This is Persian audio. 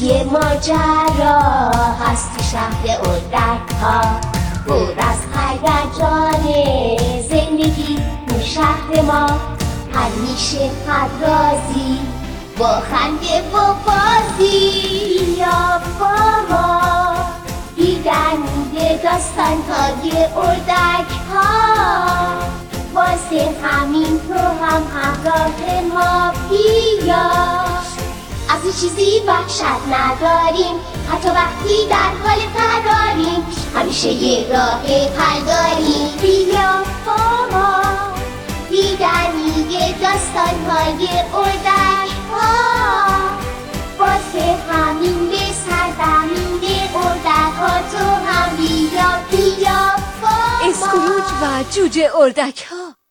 یه ماجرا هست شهر اردک ها پر از هیجان زندگی تو شهر ما. همیشه پرازی با خنده و بازی یا با ما دیدن داستان های اردک ها واسه همین تو هم همراه از چیزی وحشت نداریم. حتی وقتی در حال فراریم همیشه یه راه حل داریم. بیا با ما دیدنی داستان های اردک ها. واسه همین به سرزمین اردک ها تو هم بیا بیا با ما. اسکروج و جوجه اردک ها.